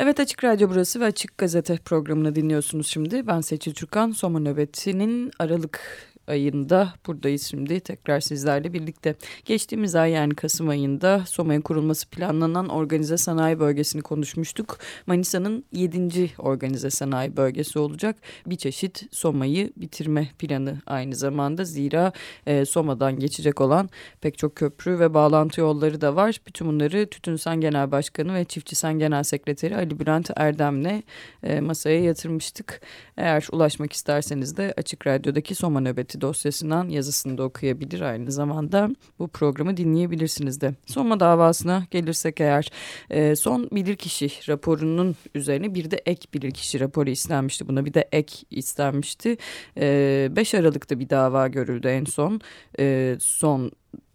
Evet Açık Radyo burası ve Açık Gazete programını dinliyorsunuz şimdi. Ben Seçil Türkan. Soma nöbetinin Aralık ayında buradayız şimdi tekrar sizlerle birlikte. Geçtiğimiz ay yani Kasım ayında Soma'ya kurulması planlanan organize sanayi bölgesini konuşmuştuk. Manisa'nın 7. organize sanayi bölgesi olacak. Bir çeşit Soma'yı bitirme planı aynı zamanda. Zira e, Soma'dan geçecek olan pek çok köprü ve bağlantı yolları da var. Bütün bunları Tütünsen Genel Başkanı ve Çiftçisen Genel Sekreteri Ali Bülent Erdem'le e, masaya yatırmıştık. Eğer ulaşmak isterseniz de Açık Radyo'daki Soma Nöbeti dosyasından yazısını da okuyabilir. Aynı zamanda bu programı dinleyebilirsiniz de. Soma davasına gelirsek eğer e, son bilirkişi raporunun üzerine bir de ek bilirkişi raporu istenmişti. Buna bir de ek istenmişti. E, 5 Aralık'ta bir dava görüldü en son. E, son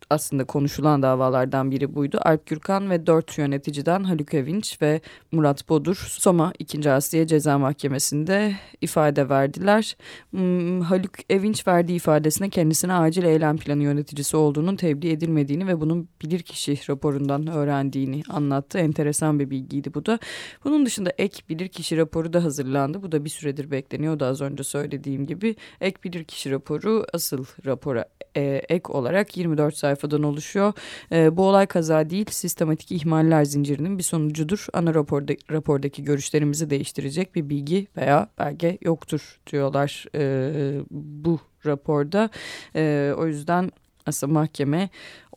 aslında konuşulan davalardan biri buydu. Alp Gürkan ve dört yöneticiden Haluk Evinç ve Murat Bodur Soma 2. Asliye Ceza Mahkemesi'nde ifade verdiler. Hmm, Haluk Evinç verdiği ifadesine kendisine acil eylem planı yöneticisi olduğunun tebliğ edilmediğini ve bunun bilirkişi raporundan öğrendiğini anlattı. Enteresan bir bilgiydi bu da. Bunun dışında ek bilirkişi raporu da hazırlandı. Bu da bir süredir bekleniyordu az önce söylediğim gibi. Ek bilirkişi raporu asıl rapora e, ek olarak 24 sayfadan oluşuyor. E, bu olay kaza değil sistematik ihmaller zincirinin bir sonucudur. Ana raporda, rapordaki görüşlerimizi değiştirecek bir bilgi veya belge yoktur diyorlar e, bu raporda. E, o yüzden aslında mahkeme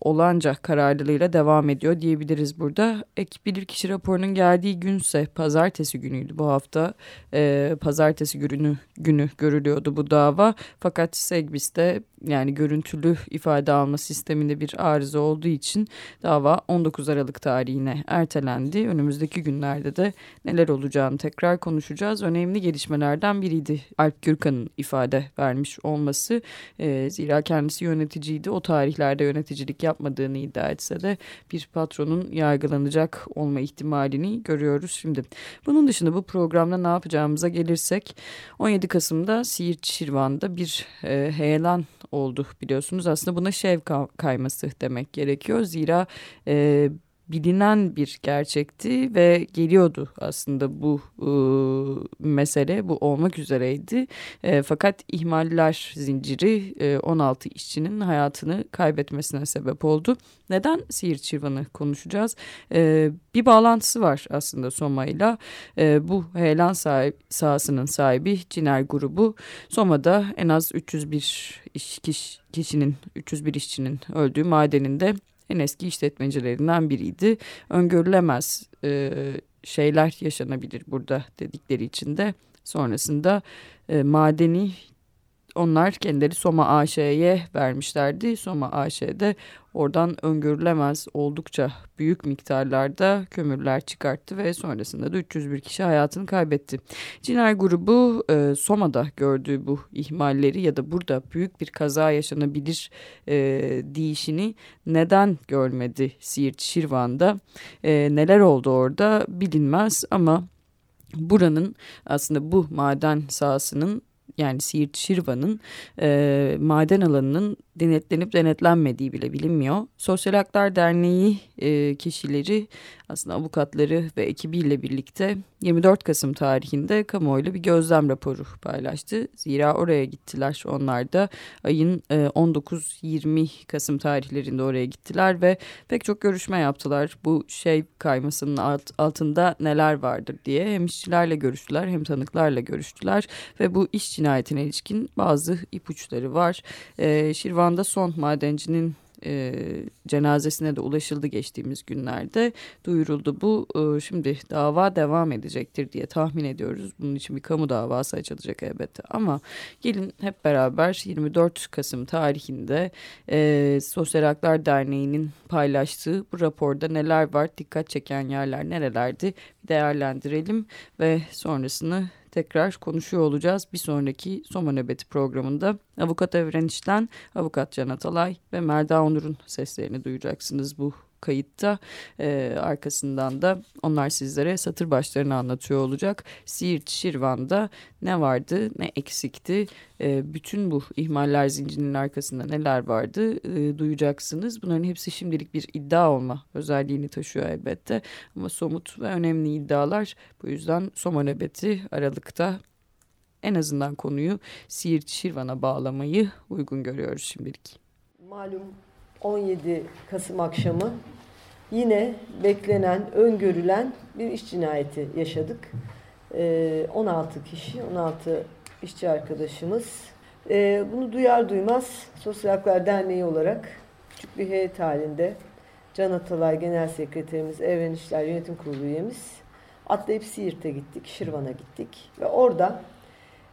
olanca kararlılığıyla devam ediyor diyebiliriz burada. Ek bilirkişi raporunun geldiği günse pazartesi günüydü bu hafta. E, pazartesi günü, günü görülüyordu bu dava. Fakat Segbis'te yani görüntülü ifade alma sisteminde bir arıza olduğu için dava 19 Aralık tarihine ertelendi. Önümüzdeki günlerde de neler olacağını tekrar konuşacağız. Önemli gelişmelerden biriydi Alp Gürkan'ın ifade vermiş olması. E, zira kendisi yöneticiydi. O tarihlerde yöneticilik yapmadığını iddia etse de bir patronun yargılanacak olma ihtimalini görüyoruz şimdi. Bunun dışında bu programda ne yapacağımıza gelirsek 17 Kasım'da Siirt Şirvan'da bir e, heyelan oldu biliyorsunuz. Aslında buna şev kayması demek gerekiyor. Zira e, bilinen bir gerçekti ve geliyordu aslında bu e, mesele bu olmak üzereydi. E, fakat ihmaller zinciri e, 16 işçinin hayatını kaybetmesine sebep oldu. Neden Siirt Çırvan'ı konuşacağız? E, bir bağlantısı var aslında Soma ile. E, bu heyelan sahip, sahasının sahibi Ciner grubu Soma'da en az 301 iş, kişinin 301 işçinin öldüğü madeninde en eski işletmecilerinden biriydi. Öngörülemez e, şeyler yaşanabilir burada dedikleri için de sonrasında e, madeni onlar kendileri Soma AŞ'ye vermişlerdi. Soma AŞ'de oradan öngörülemez oldukça büyük miktarlarda kömürler çıkarttı ve sonrasında da 301 kişi hayatını kaybetti. Cinay grubu e, Soma'da gördüğü bu ihmalleri ya da burada büyük bir kaza yaşanabilir e, deyişini neden görmedi Siirt Şirvan'da? E, neler oldu orada bilinmez ama buranın aslında bu maden sahasının yani Siirt Şirvan'ın e, maden alanının denetlenip denetlenmediği bile bilinmiyor. Sosyal Haklar Derneği e, kişileri aslında avukatları ve ekibiyle birlikte 24 Kasım tarihinde kamuoyuyla bir gözlem raporu paylaştı. Zira oraya gittiler onlar da ayın e, 19-20 Kasım tarihlerinde oraya gittiler ve pek çok görüşme yaptılar. Bu şey kaymasının alt, altında neler vardır diye hem işçilerle görüştüler hem tanıklarla görüştüler ve bu iş cinayetine ilişkin bazı ipuçları var. E, Şirvan'da son madencinin e, cenazesine de ulaşıldı geçtiğimiz günlerde duyuruldu. Bu e, şimdi dava devam edecektir diye tahmin ediyoruz. Bunun için bir kamu davası açılacak elbette ama gelin hep beraber 24 Kasım tarihinde e, Sosyal Haklar Derneği'nin paylaştığı bu raporda neler var, dikkat çeken yerler nerelerdi değerlendirelim ve sonrasını tekrar konuşuyor olacağız. Bir sonraki Soma Nöbeti programında Avukat Evren İş'ten Avukat Can Atalay ve Merda Onur'un seslerini duyacaksınız bu kayıtta. E, arkasından da onlar sizlere satır başlarını anlatıyor olacak. Siirt Şirvan'da ne vardı ne eksikti e, bütün bu ihmaller zincirinin arkasında neler vardı e, duyacaksınız. Bunların hepsi şimdilik bir iddia olma özelliğini taşıyor elbette ama somut ve önemli iddialar. Bu yüzden Soma nöbeti Aralık'ta en azından konuyu Siirt Şirvan'a bağlamayı uygun görüyoruz şimdilik. Malum 17 Kasım akşamı yine beklenen, öngörülen bir iş cinayeti yaşadık. 16 ee, kişi, 16 işçi arkadaşımız. Ee, bunu duyar duymaz Sosyal Haklar Derneği olarak küçük bir heyet halinde Can Atalay Genel Sekreterimiz, Evren İşler Yönetim Kurulu üyemiz atlayıp Siirt'e gittik, Şirvan'a gittik ve orada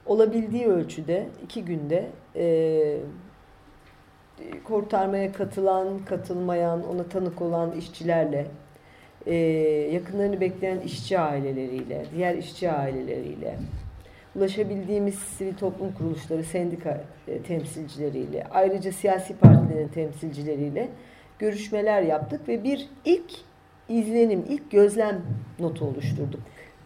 olabildiği ölçüde iki günde e, kurtarmaya katılan, katılmayan, ona tanık olan işçilerle, e, yakınlarını bekleyen işçi aileleriyle, diğer işçi aileleriyle, ulaşabildiğimiz sivil toplum kuruluşları, sendika e, temsilcileriyle, ayrıca siyasi partilerin temsilcileriyle görüşmeler yaptık ve bir ilk izlenim, ilk gözlem notu oluşturduk.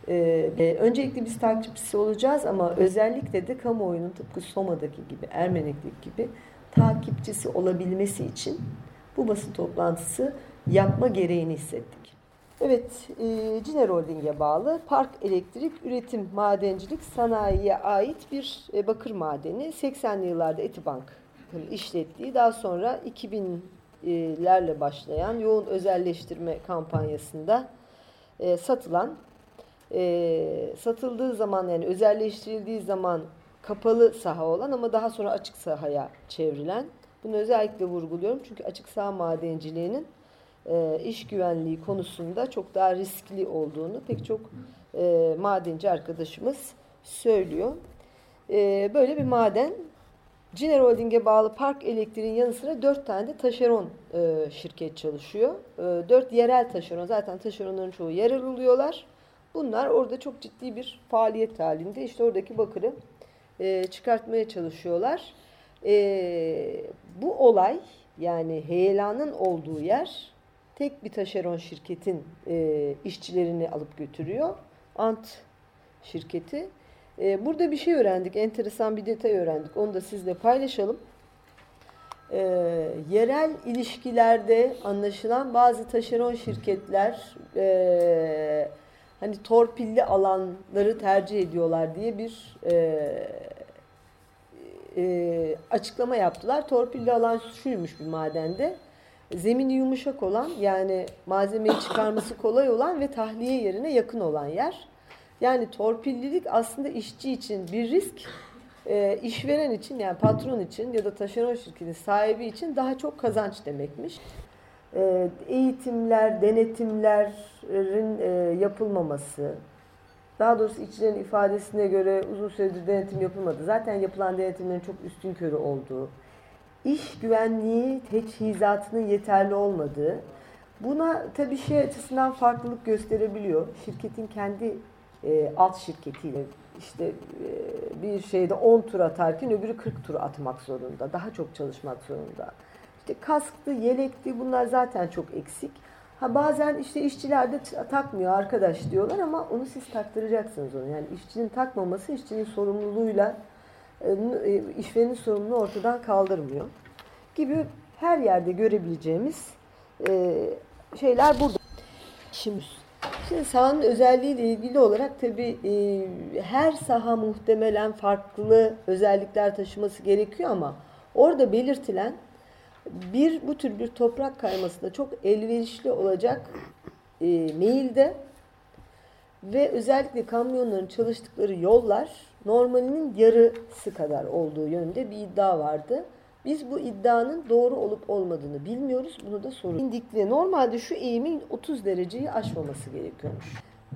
Ee, öncelikle biz takipçisi olacağız ama özellikle de kamuoyunun tıpkı Soma'daki gibi, Ermeneklik gibi takipçisi olabilmesi için bu basın toplantısı yapma gereğini hissettik. Evet, e, Ciner Holding'e bağlı Park Elektrik Üretim Madencilik Sanayi'ye ait bir e, bakır madeni. 80'li yıllarda Etibank işlettiği, daha sonra 2000'lerle başlayan yoğun özelleştirme kampanyasında e, satılan, e, satıldığı zaman yani özelleştirildiği zaman kapalı saha olan ama daha sonra açık sahaya çevrilen. Bunu özellikle vurguluyorum çünkü açık saha madenciliğinin e, iş güvenliği konusunda çok daha riskli olduğunu pek çok e, madenci arkadaşımız söylüyor. E, böyle bir maden Ciner Holding'e bağlı Park Elektriğin yanı sıra dört tane de taşeron e, şirket çalışıyor. E, dört yerel taşeron zaten taşeronların çoğu yerel oluyorlar. Bunlar orada çok ciddi bir faaliyet halinde. İşte oradaki bakırı e, çıkartmaya çalışıyorlar. E, bu olay yani heyelanın olduğu yer tek bir taşeron şirketin e, işçilerini alıp götürüyor. Ant şirketi. E, burada bir şey öğrendik. Enteresan bir detay öğrendik. Onu da sizle paylaşalım. E, yerel ilişkilerde anlaşılan bazı taşeron şirketler e, hani torpilli alanları tercih ediyorlar diye bir e, e, açıklama yaptılar. Torpilli alan şuymuş bir madende. Zemini yumuşak olan yani malzemeyi çıkarması kolay olan ve tahliye yerine yakın olan yer. Yani torpillilik aslında işçi için bir risk, e, işveren için yani patron için ya da taşeron şirketin sahibi için daha çok kazanç demekmiş. E, eğitimler, denetimlerin e, yapılmaması, daha doğrusu işçilerin ifadesine göre uzun süredir denetim yapılmadı. Zaten yapılan denetimlerin çok üstün körü olduğu, iş güvenliği teçhizatının yeterli olmadığı, buna tabii şey açısından farklılık gösterebiliyor. Şirketin kendi e, alt şirketiyle işte e, bir şeyde 10 tur atarken öbürü 40 tur atmak zorunda. Daha çok çalışmak zorunda. İşte kasktı, yelekti bunlar zaten çok eksik. Ha bazen işte işçiler de takmıyor arkadaş diyorlar ama onu siz taktıracaksınız onu. Yani işçinin takmaması işçinin sorumluluğuyla e, e, işverenin sorumluluğu ortadan kaldırmıyor. Gibi her yerde görebileceğimiz e, şeyler burada. Şimdi, şimdi sahanın özelliğiyle ilgili olarak tabi her saha muhtemelen farklı özellikler taşıması gerekiyor ama orada belirtilen bir bu tür bir toprak kaymasında çok elverişli olacak e, meyilde ve özellikle kamyonların çalıştıkları yollar normalinin yarısı kadar olduğu yönünde bir iddia vardı. Biz bu iddianın doğru olup olmadığını bilmiyoruz. Bunu da soruyoruz. İndikli normalde şu eğimin 30 dereceyi aşmaması gerekiyormuş.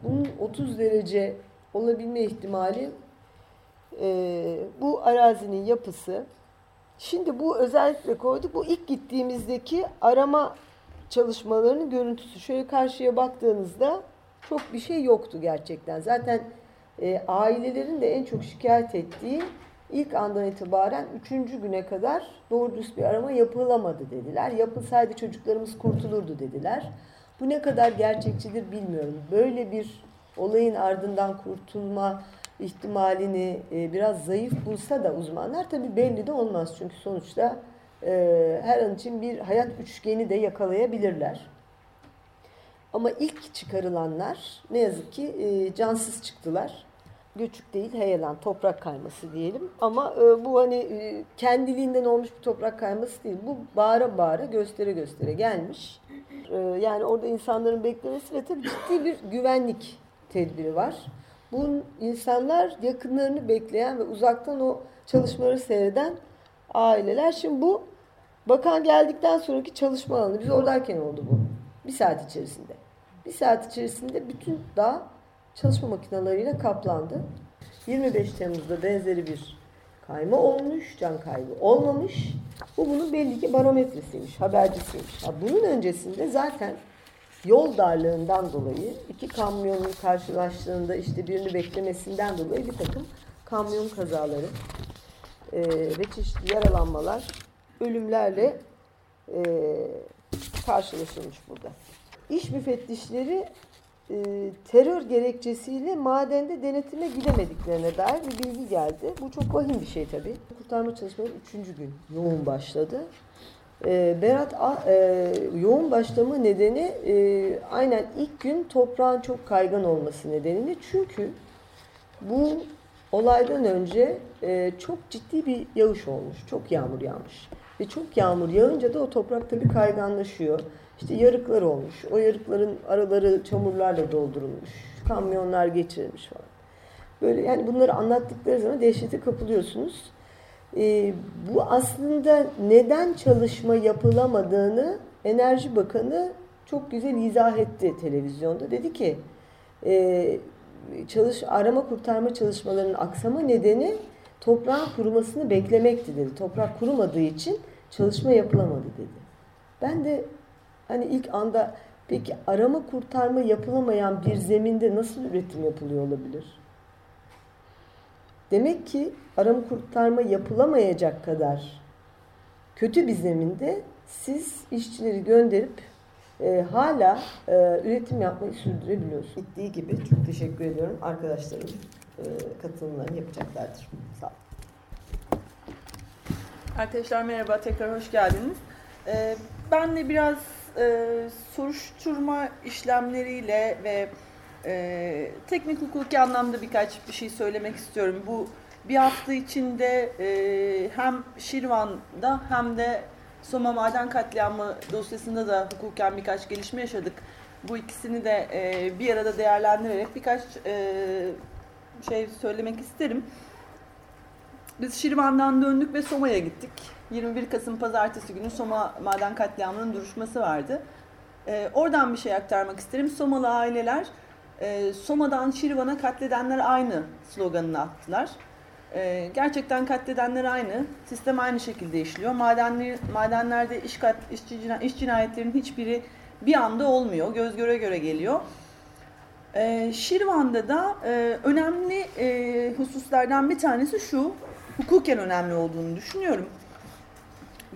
Bunun 30 derece olabilme ihtimali e, bu arazinin yapısı Şimdi bu özellikle koyduk. Bu ilk gittiğimizdeki arama çalışmalarının görüntüsü. Şöyle karşıya baktığınızda çok bir şey yoktu gerçekten. Zaten e, ailelerin de en çok şikayet ettiği ilk andan itibaren üçüncü güne kadar doğru düz bir arama yapılamadı dediler. Yapılsaydı çocuklarımız kurtulurdu dediler. Bu ne kadar gerçekçidir bilmiyorum. Böyle bir olayın ardından kurtulma ihtimalini e, biraz zayıf bulsa da uzmanlar tabii belli de olmaz. Çünkü sonuçta e, her an için bir hayat üçgeni de yakalayabilirler. Ama ilk çıkarılanlar ne yazık ki e, cansız çıktılar. Göçük değil, heyelan, toprak kayması diyelim. Ama bu hani kendiliğinden olmuş bir toprak kayması değil. Bu bağıra bağıra, göstere göstere gelmiş. Yani orada insanların beklemesi ve tabii ciddi bir güvenlik tedbiri var. Bu insanlar yakınlarını bekleyen ve uzaktan o çalışmaları seyreden aileler. Şimdi bu bakan geldikten sonraki çalışma alanı. Biz oradayken oldu bu. Bir saat içerisinde. Bir saat içerisinde bütün dağ çalışma makinalarıyla kaplandı. 25 Temmuz'da benzeri bir kayma olmuş, can kaybı olmamış. Bu bunun belli ki barometresiymiş, habercisiymiş. Ha, bunun öncesinde zaten yol darlığından dolayı iki kamyonun karşılaştığında işte birini beklemesinden dolayı bir takım kamyon kazaları e, ve çeşitli yaralanmalar, ölümlerle e, karşılaşılmış burada. İş müfettişleri e, terör gerekçesiyle madende denetime gidemediklerine dair bir bilgi geldi. Bu çok vahim bir şey tabii. Kurtarma çalışmaları üçüncü gün yoğun başladı. E, Berat e, yoğun başlama nedeni e, aynen ilk gün toprağın çok kaygan olması nedeniyle. Çünkü bu olaydan önce e, çok ciddi bir yağış olmuş. Çok yağmur yağmış. Ve çok yağmur yağınca da o toprak tabii kayganlaşıyor. İşte yarıklar olmuş. O yarıkların araları çamurlarla doldurulmuş. Kamyonlar geçirilmiş falan. Böyle yani bunları anlattıkları zaman dehşete kapılıyorsunuz. Ee, bu aslında neden çalışma yapılamadığını Enerji Bakanı çok güzel izah etti televizyonda. Dedi ki e, çalış arama kurtarma çalışmalarının aksama nedeni toprağın kurumasını beklemekti dedi. Toprak kurumadığı için çalışma yapılamadı dedi. Ben de hani ilk anda peki arama kurtarma yapılamayan bir zeminde nasıl üretim yapılıyor olabilir? Demek ki arama kurtarma yapılamayacak kadar kötü bir zeminde siz işçileri gönderip e, hala e, üretim yapmayı sürdürebiliyorsunuz. Gittiği gibi çok teşekkür ediyorum. Arkadaşlarım e, katılımlarını yapacaklardır. Sağ olun. Arkadaşlar merhaba, tekrar hoş geldiniz. Ee, ben de biraz e, soruşturma işlemleriyle ve e, teknik hukuki anlamda birkaç bir şey söylemek istiyorum. Bu bir hafta içinde e, hem Şirvan'da hem de Soma Maden Katliamı dosyasında da hukuken birkaç gelişme yaşadık. Bu ikisini de e, bir arada değerlendirerek birkaç e, şey söylemek isterim. Biz Şirvan'dan döndük ve Soma'ya gittik. 21 Kasım Pazartesi günü Soma Maden Katliamı'nın duruşması vardı. Ee, oradan bir şey aktarmak isterim. Somalı aileler e, Soma'dan Şirvan'a katledenler aynı sloganını attılar. E, gerçekten katledenler aynı. Sistem aynı şekilde işliyor. Madenli, madenlerde iş, kat, iş, iş cinayetlerinin hiçbiri bir anda olmuyor. Göz göre göre geliyor. E, Şirvan'da da e, önemli e, hususlardan bir tanesi şu hukuken önemli olduğunu düşünüyorum.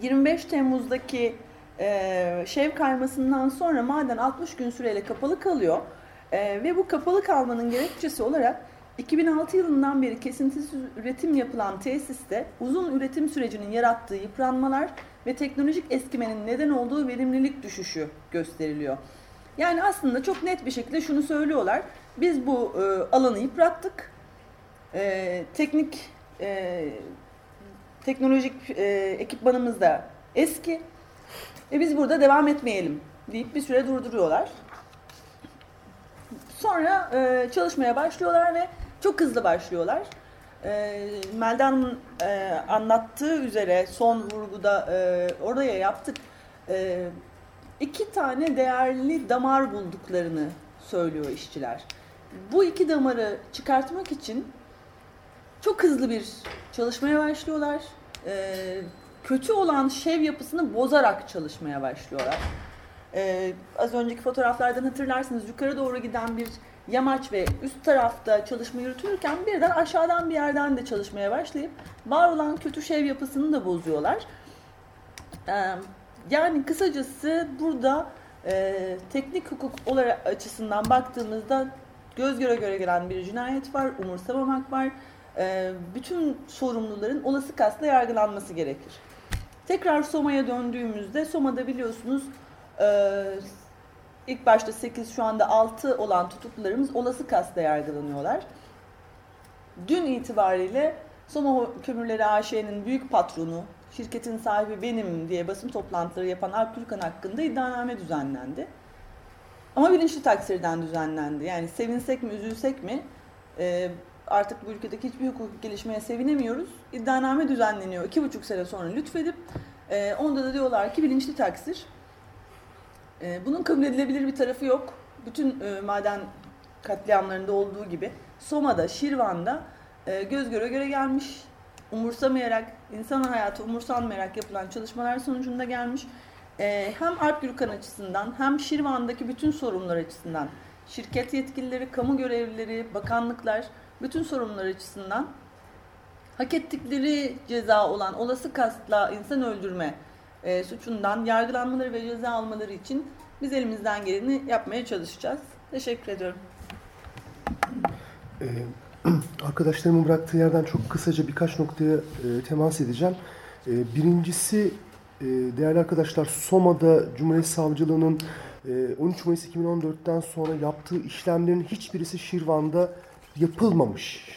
25 Temmuz'daki e, şev kaymasından sonra maden 60 gün süreyle kapalı kalıyor. E, ve bu kapalı kalmanın gerekçesi olarak 2006 yılından beri kesintisiz üretim yapılan tesiste uzun üretim sürecinin yarattığı yıpranmalar ve teknolojik eskimenin neden olduğu verimlilik düşüşü gösteriliyor. Yani aslında çok net bir şekilde şunu söylüyorlar. Biz bu e, alanı yıprattık. E, teknik e, teknolojik e, ekipmanımız da eski. E biz burada devam etmeyelim deyip bir süre durduruyorlar. Sonra e, çalışmaya başlıyorlar ve çok hızlı başlıyorlar. E, Melda e, anlattığı üzere son vurguda e, oraya yaptık. E, iki tane değerli damar bulduklarını söylüyor işçiler. Bu iki damarı çıkartmak için çok hızlı bir çalışmaya başlıyorlar. Ee, kötü olan şev yapısını bozarak çalışmaya başlıyorlar. Ee, az önceki fotoğraflardan hatırlarsınız yukarı doğru giden bir yamaç ve üst tarafta çalışma yürütürken birden aşağıdan bir yerden de çalışmaya başlayıp var olan kötü şev yapısını da bozuyorlar. Ee, yani kısacası burada e, teknik hukuk olarak açısından baktığımızda göz göre göre gelen bir cinayet var, umursamamak var. E, bütün sorumluların olası kasla yargılanması gerekir. Tekrar Soma'ya döndüğümüzde Soma'da biliyorsunuz e, ilk başta 8 şu anda 6 olan tutuklularımız olası kasla yargılanıyorlar. Dün itibariyle Soma Kömürleri AŞ'nin büyük patronu, şirketin sahibi benim diye basın toplantıları yapan Alp hakkında iddianame düzenlendi. Ama bilinçli taksirden düzenlendi. Yani sevinsek mi, üzülsek mi e, artık bu ülkedeki hiçbir hukuk gelişmeye sevinemiyoruz. İddianame düzenleniyor. iki buçuk sene sonra lütfedip e, onda da diyorlar ki bilinçli taksir. E, bunun kabul edilebilir bir tarafı yok. Bütün e, maden katliamlarında olduğu gibi Soma'da, Şirvan'da e, göz göre göre gelmiş, umursamayarak, insan hayatı umursanmayarak yapılan çalışmalar sonucunda gelmiş. E, hem Alp Gürkan açısından hem Şirvan'daki bütün sorunlar açısından, şirket yetkilileri, kamu görevlileri, bakanlıklar, bütün sorunlar açısından hak ettikleri ceza olan olası kastla insan öldürme e, suçundan yargılanmaları ve ceza almaları için biz elimizden geleni yapmaya çalışacağız. Teşekkür ediyorum. Ee, arkadaşlarımın bıraktığı yerden çok kısaca birkaç noktaya e, temas edeceğim. E, birincisi e, değerli arkadaşlar Soma'da Cumhuriyet Savcılığı'nın e, 13 Mayıs 2014'ten sonra yaptığı işlemlerin hiçbirisi Şirvan'da yapılmamış.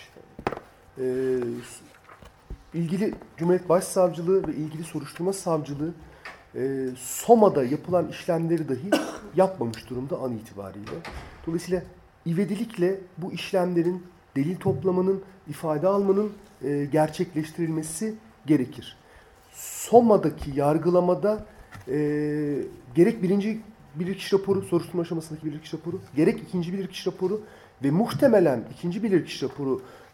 İlgili Cumhuriyet Başsavcılığı ve ilgili soruşturma savcılığı e, Soma'da yapılan işlemleri dahi yapmamış durumda an itibariyle. Dolayısıyla ivedilikle bu işlemlerin delil toplamanın, ifade almanın e, gerçekleştirilmesi gerekir. Soma'daki yargılamada e, gerek birinci bilirkişi raporu, soruşturma aşamasındaki bilirkişi raporu, gerek ikinci bilirkişi raporu ve muhtemelen ikinci bilirkişi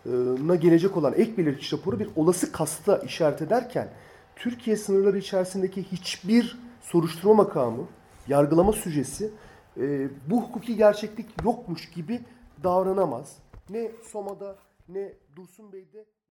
raporuna gelecek olan ek bilirkişi raporu bir olası kasta işaret ederken Türkiye sınırları içerisindeki hiçbir soruşturma makamı, yargılama sücesi e, bu hukuki gerçeklik yokmuş gibi davranamaz. Ne Soma'da ne Dursun Bey'de